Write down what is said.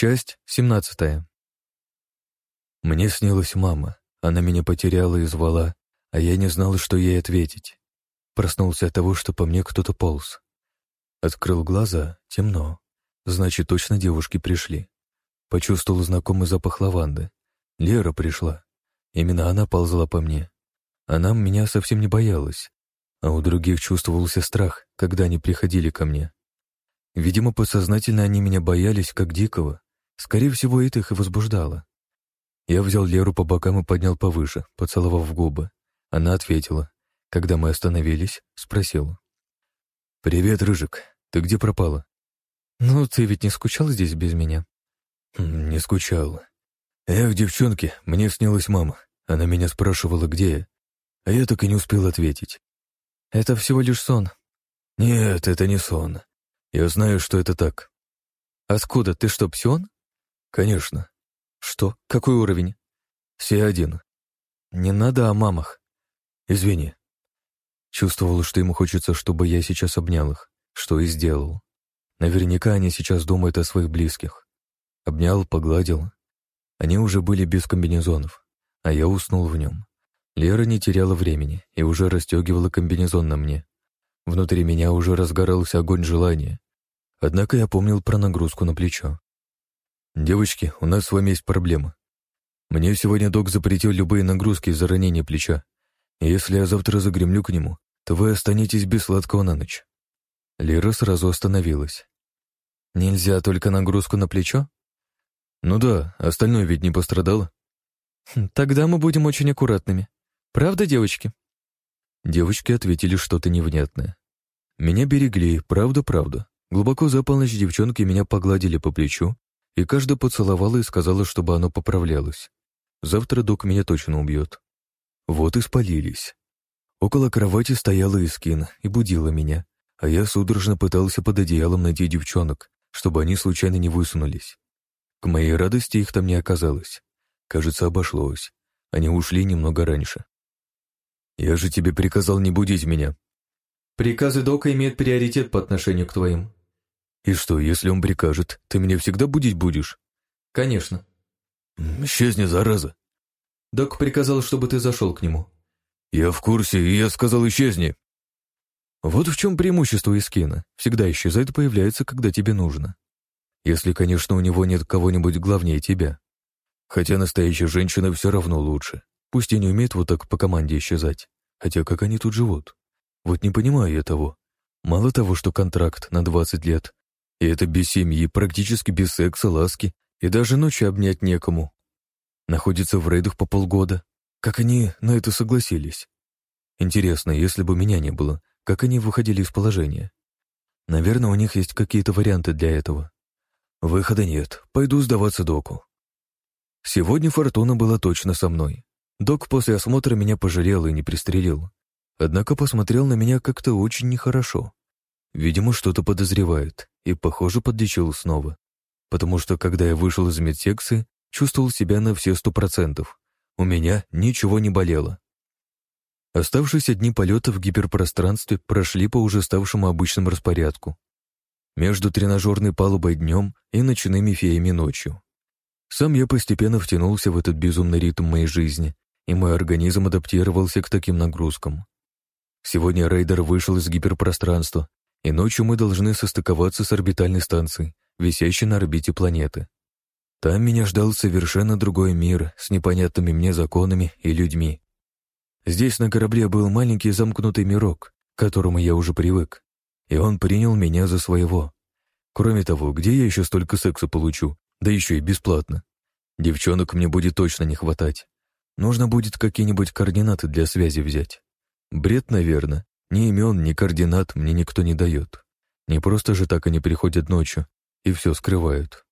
Часть семнадцатая. Мне снилась мама. Она меня потеряла и звала, а я не знал, что ей ответить. Проснулся от того, что по мне кто-то полз. Открыл глаза, темно. Значит, точно девушки пришли. Почувствовал знакомый запах лаванды. Лера пришла. Именно она ползла по мне. Она меня совсем не боялась, а у других чувствовался страх, когда они приходили ко мне. Видимо, подсознательно они меня боялись, как дикого. Скорее всего, это их и возбуждало. Я взял Леру по бокам и поднял повыше, поцеловав в губы. Она ответила. Когда мы остановились, спросила. «Привет, Рыжик. Ты где пропала?» «Ну, ты ведь не скучал здесь без меня?» хм, «Не скучал. Эх, девчонки, мне снилась мама. Она меня спрашивала, где я, а я так и не успел ответить. Это всего лишь сон. Нет, это не сон. Я знаю, что это так. Откуда? Ты что, псион? Конечно. Что? Какой уровень? Все один. Не надо о мамах. Извини. Чувствовал, что ему хочется, чтобы я сейчас обнял их, что и сделал. Наверняка они сейчас думают о своих близких. Обнял, погладил. Они уже были без комбинезонов, а я уснул в нем. Лера не теряла времени и уже расстегивала комбинезон на мне. Внутри меня уже разгорался огонь желания. Однако я помнил про нагрузку на плечо. «Девочки, у нас с вами есть проблема. Мне сегодня док запретил любые нагрузки из-за ранения плеча. И если я завтра загремлю к нему, то вы останетесь без сладкого на ночь». Лера сразу остановилась. «Нельзя только нагрузку на плечо?» «Ну да, остальное ведь не пострадало». Хм, «Тогда мы будем очень аккуратными. Правда, девочки?» Девочки ответили что-то невнятное. Меня берегли, правда-правда. Глубоко за полночь девчонки меня погладили по плечу, и каждая поцеловала и сказала, чтобы оно поправлялось. Завтра док меня точно убьет. Вот и спалились. Около кровати стояла Искин и будила меня, а я судорожно пытался под одеялом найти девчонок, чтобы они случайно не высунулись. К моей радости их там не оказалось. Кажется, обошлось. Они ушли немного раньше. «Я же тебе приказал не будить меня», Приказы Дока имеют приоритет по отношению к твоим. И что, если он прикажет, ты меня всегда будить будешь? Конечно. Исчезни, зараза. Док приказал, чтобы ты зашел к нему. Я в курсе, и я сказал исчезни. Вот в чем преимущество Искина. Всегда исчезает и появляется, когда тебе нужно. Если, конечно, у него нет кого-нибудь главнее тебя. Хотя настоящая женщина все равно лучше. Пусть и не умеет вот так по команде исчезать. Хотя как они тут живут? Вот не понимаю я того. Мало того, что контракт на 20 лет, и это без семьи, практически без секса, ласки, и даже ночью обнять некому. Находится в рейдах по полгода. Как они на это согласились? Интересно, если бы меня не было, как они выходили из положения? Наверное, у них есть какие-то варианты для этого. Выхода нет, пойду сдаваться доку. Сегодня Фортуна была точно со мной. Док после осмотра меня пожалел и не пристрелил. Однако посмотрел на меня как-то очень нехорошо. Видимо, что-то подозревает, и, похоже, подлечил снова. Потому что, когда я вышел из медсекции, чувствовал себя на все сто процентов. У меня ничего не болело. Оставшиеся дни полета в гиперпространстве прошли по уже ставшему обычному распорядку. Между тренажерной палубой днем и ночными феями ночью. Сам я постепенно втянулся в этот безумный ритм моей жизни, и мой организм адаптировался к таким нагрузкам. Сегодня рейдер вышел из гиперпространства, и ночью мы должны состыковаться с орбитальной станцией, висящей на орбите планеты. Там меня ждал совершенно другой мир с непонятными мне законами и людьми. Здесь на корабле был маленький замкнутый мирок, к которому я уже привык, и он принял меня за своего. Кроме того, где я еще столько секса получу, да еще и бесплатно? Девчонок мне будет точно не хватать. Нужно будет какие-нибудь координаты для связи взять. Бред, наверное. Ни имен, ни координат мне никто не дает. Не просто же так они приходят ночью и все скрывают.